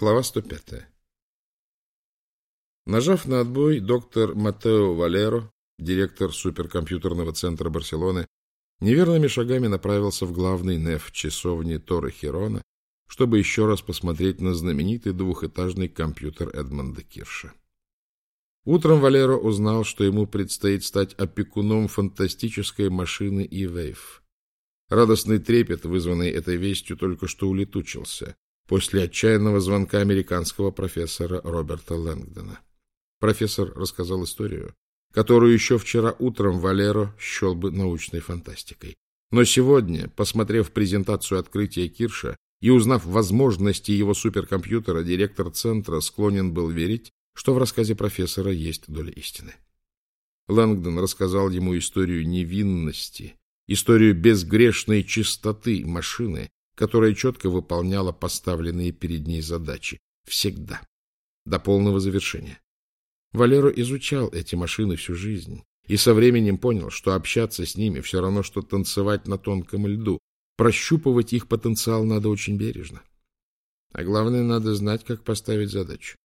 Глава 105. Нажав на отбой, доктор Матео Валеро, директор суперкомпьютерного центра Барселоны, неверными шагами направился в главный неф часовни Торы Херона, чтобы еще раз посмотреть на знаменитый двухэтажный компьютер Эдмонда Кирша. Утром Валеро узнал, что ему предстоит стать опекуном фантастической машины E-Wave. Радостный трепет, вызванный этой вестью, только что улетучился после отчаянного звонка американского профессора Роберта Лэнгдона. Профессор рассказал историю, которую еще вчера утром Валеро счел бы научной фантастикой. Но сегодня, посмотрев презентацию открытия Кирша и узнав возможности его суперкомпьютера, директор центра склонен был верить, что в рассказе профессора есть доля истины. Лэнгдон рассказал ему историю невинности, историю безгрешной чистоты машины, которая четко выполняла поставленные перед ней задачи. Всегда. До полного завершения. Валеро изучал эти машины всю жизнь и со временем понял, что общаться с ними все равно, что танцевать на тонком льду. Прощупывать их потенциал надо очень бережно. А главное, надо знать, как поставить задачу.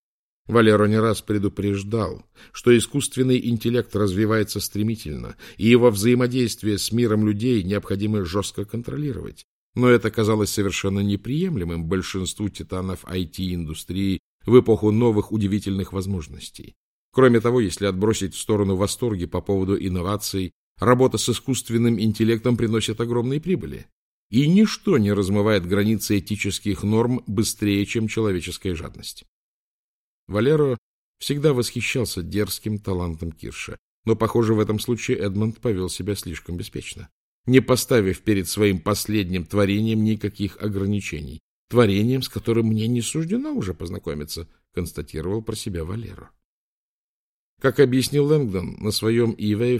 Валеро не раз предупреждал, что искусственный интеллект развивается стремительно, и его взаимодействие с миром людей необходимо жестко контролировать. Но это казалось совершенно неприемлемым большинству титанов IT-индустрии в эпоху новых удивительных возможностей. Кроме того, если отбросить в сторону восторги по поводу инноваций, работа с искусственным интеллектом приносит огромные прибыли. И ничто не размывает границы этических норм быстрее, чем человеческая жадность. Валеро всегда восхищался дерзким талантом Кирша, но, похоже, в этом случае Эдмонд повел себя слишком беспечно не поставив перед своим последним творением никаких ограничений. Творением, с которым мне не суждено уже познакомиться, констатировал про себя Валера. Как объяснил Лэнгдон на своем e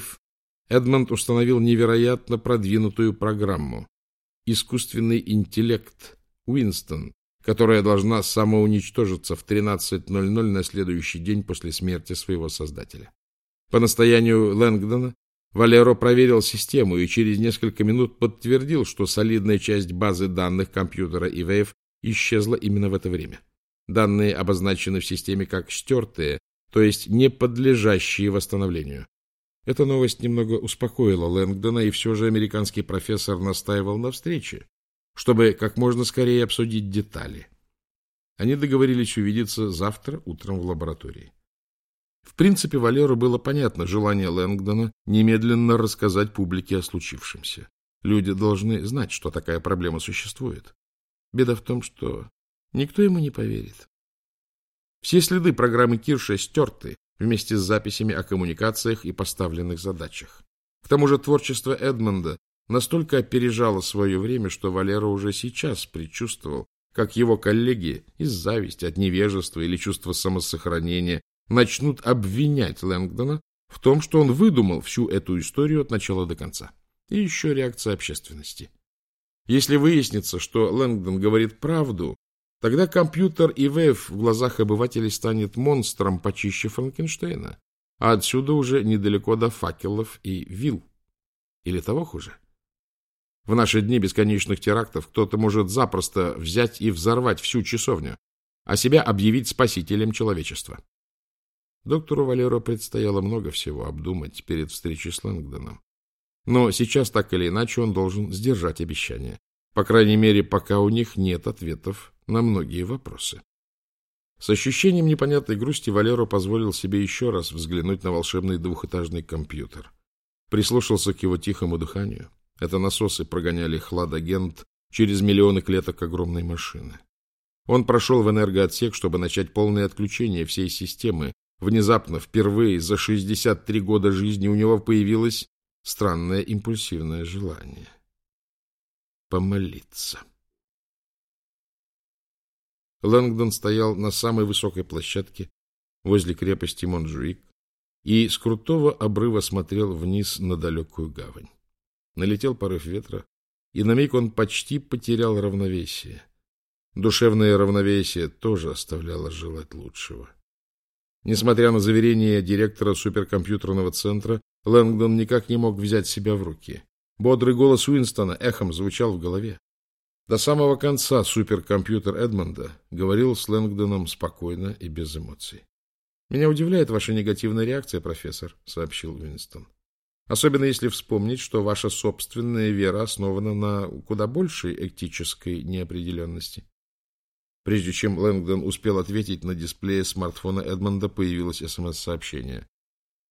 Эдмонд установил невероятно продвинутую программу «Искусственный интеллект Уинстон», которая должна самоуничтожиться в 13.00 на следующий день после смерти своего создателя. По настоянию Лэнгдона Валеро проверил систему и через несколько минут подтвердил, что солидная часть базы данных компьютера ИВФ исчезла именно в это время. Данные обозначены в системе как стертые, то есть не подлежащие восстановлению. Эта новость немного успокоила Лэнгдона, и все же американский профессор настаивал на встрече, чтобы как можно скорее обсудить детали. Они договорились увидеться завтра утром в лаборатории. В принципе, Валеру было понятно желание Лэнгдона немедленно рассказать публике о случившемся. Люди должны знать, что такая проблема существует. Беда в том, что никто ему не поверит. Все следы программы Кирша стерты вместе с записями о коммуникациях и поставленных задачах. К тому же творчество Эдмонда настолько опережало свое время, что Валера уже сейчас предчувствовал, как его коллеги из зависти от невежества или чувства самосохранения начнут обвинять Лэнгдона в том, что он выдумал всю эту историю от начала до конца. И еще реакция общественности. Если выяснится, что Лэнгдон говорит правду, тогда компьютер ИВФ в глазах обывателей станет монстром почище Франкенштейна, а отсюда уже недалеко до факелов и вил. Или того хуже. В наши дни бесконечных терактов кто-то может запросто взять и взорвать всю часовню, а себя объявить спасителем человечества. Доктору Валеру предстояло много всего обдумать перед встречей с Лэнгдоном. Но сейчас, так или иначе, он должен сдержать обещание. По крайней мере, пока у них нет ответов на многие вопросы. С ощущением непонятной грусти Валеру позволил себе еще раз взглянуть на волшебный двухэтажный компьютер. Прислушался к его тихому дыханию. Это насосы прогоняли хладагент через миллионы клеток огромной машины. Он прошел в энергоотсек, чтобы начать полное отключение всей системы, Внезапно, впервые за 63 года жизни у него появилось странное импульсивное желание. Помолиться. Лэнгдон стоял на самой высокой площадке возле крепости Монджуик и с крутого обрыва смотрел вниз на далекую гавань. Налетел порыв ветра, и на миг он почти потерял равновесие. Душевное равновесие тоже оставляло желать лучшего. Несмотря на заверение директора суперкомпьютерного центра, Лэнгдон никак не мог взять себя в руки. Бодрый голос Уинстона эхом звучал в голове. До самого конца суперкомпьютер Эдмонда говорил с Лэнгдоном спокойно и без эмоций. «Меня удивляет ваша негативная реакция, профессор», — сообщил Уинстон. «Особенно если вспомнить, что ваша собственная вера основана на куда большей этической неопределенности». Прежде чем Лэнгдон успел ответить, на дисплее смартфона Эдмонда появилось СМС-сообщение.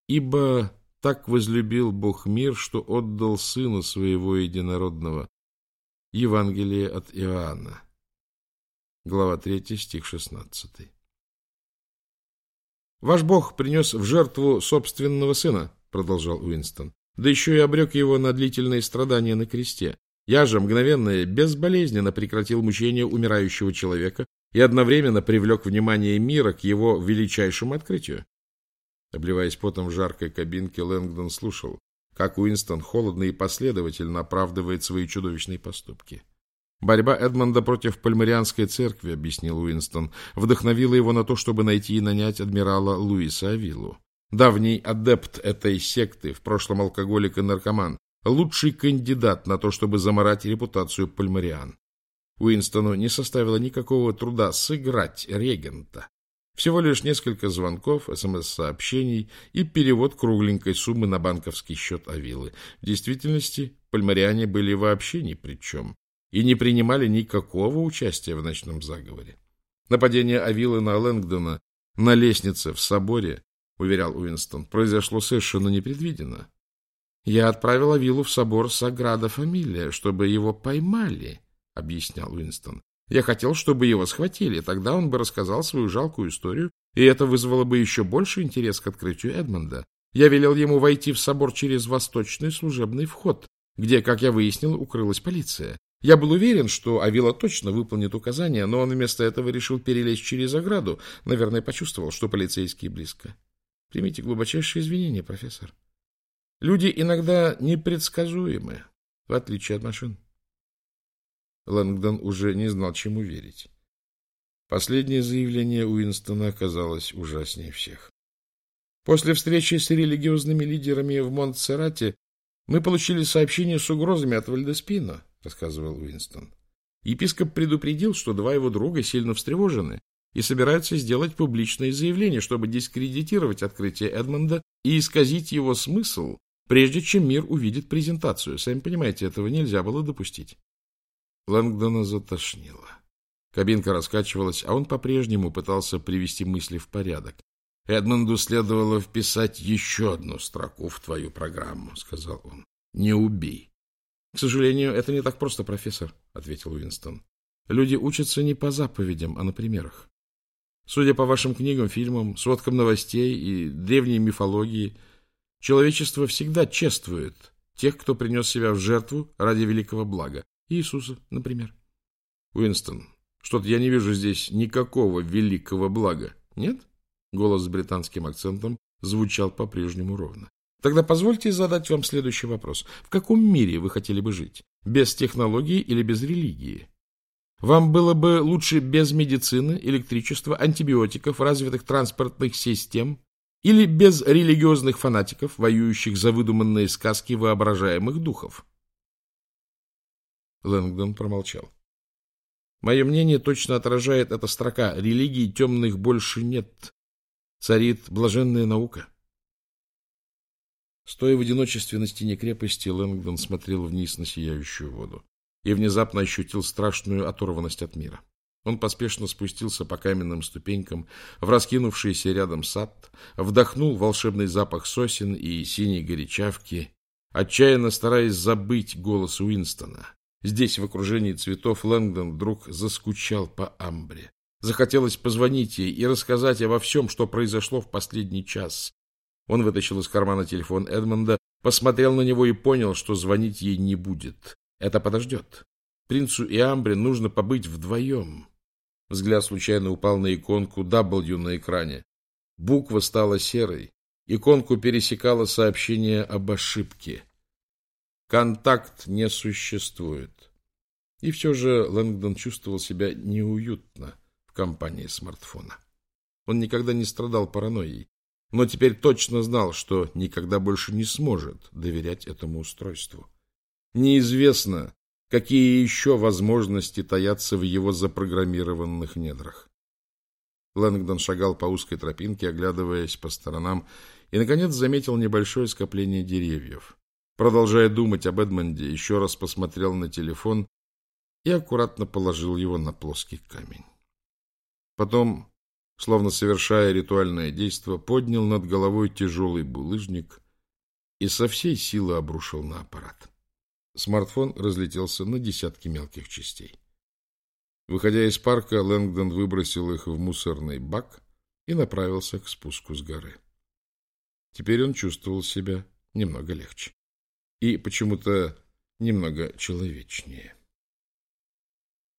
«Ибо так возлюбил Бог мир, что отдал Сына Своего Единородного, Евангелие от Иоанна. Глава 3, стих 16. «Ваш Бог принес в жертву собственного сына», — продолжал Уинстон, «да еще и обрек его на длительные страдания на кресте. Я же мгновенно и безболезненно прекратил мучение умирающего человека и одновременно привлек внимание мира к его величайшему открытию». Обливаясь потом в жаркой кабинке, Лэнгдон слушал, как Уинстон холодно и последовательно оправдывает свои чудовищные поступки. Борьба Эдмонда против пальмарианской церкви, объяснил Уинстон, вдохновила его на то, чтобы найти и нанять адмирала Луиса Авилу. Давний адепт этой секты, в прошлом алкоголик и наркоман, лучший кандидат на то, чтобы заморать репутацию пальмариан. Уинстону не составило никакого труда сыграть регента, всего лишь несколько звонков, СМС-сообщений и перевод кругленькой суммы на банковский счет Авилы. В действительности, пальмариане были вообще ни при чем и не принимали никакого участия в ночном заговоре. Нападение Авилы на Лэнгдона на лестнице в соборе, уверял Уинстон, произошло совершенно непредвиденно. Я отправил Авилу в собор Саграда Фамилия, чтобы его поймали, объяснял Уинстон. Я хотел, чтобы его схватили, тогда он бы рассказал свою жалкую историю, и это вызвало бы еще больше интерес к открытию Эдмонда. Я велел ему войти в собор через восточный служебный вход, где, как я выяснил, укрылась полиция. Я был уверен, что Авила точно выполнит указания, но он вместо этого решил перелезть через ограду. Наверное, почувствовал, что полицейские близко. Примите глубочайшие извинения, профессор. Люди иногда непредсказуемы, в отличие от машин. Лэнгдон уже не знал, чему верить. Последнее заявление Уинстона оказалось ужаснее всех. После встречи с религиозными лидерами в Монтсеррате мы получили сообщение с угрозами от Вальдеспина, рассказывал Уинстон. Епископ предупредил, что два его друга сильно встревожены и собираются сделать публичное заявление, чтобы дискредитировать открытие Эдмонда и исказить его смысл, прежде чем мир увидит презентацию. Сами понимаете, этого нельзя было допустить. Лэнгдона затошнило. Кабинка раскачивалась, а он по-прежнему пытался привести мысли в порядок. «Эдмонду следовало вписать еще одну строку в твою программу», — сказал он. «Не убей». «К сожалению, это не так просто, профессор», — ответил Уинстон. «Люди учатся не по заповедям, а на примерах. Судя по вашим книгам, фильмам, сводкам новостей и древней мифологии, человечество всегда чествует тех, кто принес себя в жертву ради великого блага. Иисуса, например. Уинстон, что-то я не вижу здесь никакого великого блага. Нет? Голос с британским акцентом звучал по-прежнему ровно. Тогда позвольте задать вам следующий вопрос. В каком мире вы хотели бы жить? Без технологий или без религии? Вам было бы лучше без медицины, электричества, антибиотиков, развитых транспортных систем или без религиозных фанатиков, воюющих за выдуманные сказки воображаемых духов? Лэнгдон промолчал. Мое мнение точно отражает эта строка. Религии темных больше нет. Царит блаженная наука. Стоя в одиночестве на стене крепости, Лэнгдон смотрел вниз на сияющую воду и внезапно ощутил страшную оторванность от мира. Он поспешно спустился по каменным ступенькам в раскинувшийся рядом сад, вдохнул волшебный запах сосен и синей горячавки, отчаянно стараясь забыть голос Уинстона, Здесь, в окружении цветов, Лэнгдон вдруг заскучал по Амбре. Захотелось позвонить ей и рассказать обо всем, что произошло в последний час. Он вытащил из кармана телефон Эдмонда, посмотрел на него и понял, что звонить ей не будет. Это подождет. Принцу и Амбре нужно побыть вдвоем. Взгляд случайно упал на иконку W на экране. Буква стала серой. Иконку пересекало сообщение об ошибке. Контакт не существует. И все же Лэнгдон чувствовал себя неуютно в компании смартфона. Он никогда не страдал паранойей, но теперь точно знал, что никогда больше не сможет доверять этому устройству. Неизвестно, какие еще возможности таятся в его запрограммированных недрах. Лэнгдон шагал по узкой тропинке, оглядываясь по сторонам, и, наконец, заметил небольшое скопление деревьев. Продолжая думать об Эдмонде, еще раз посмотрел на телефон и аккуратно положил его на плоский камень. Потом, словно совершая ритуальное действо, поднял над головой тяжелый булыжник и со всей силы обрушил на аппарат. Смартфон разлетелся на десятки мелких частей. Выходя из парка, Лэнгдон выбросил их в мусорный бак и направился к спуску с горы. Теперь он чувствовал себя немного легче и почему-то немного человечнее.